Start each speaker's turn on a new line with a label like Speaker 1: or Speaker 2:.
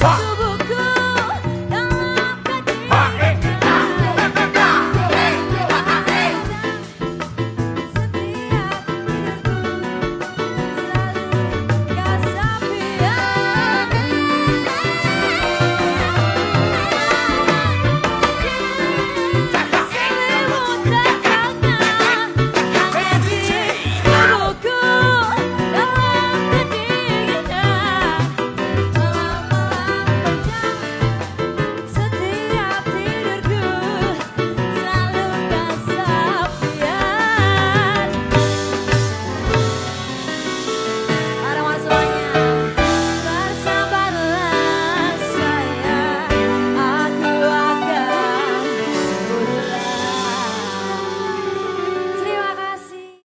Speaker 1: 爸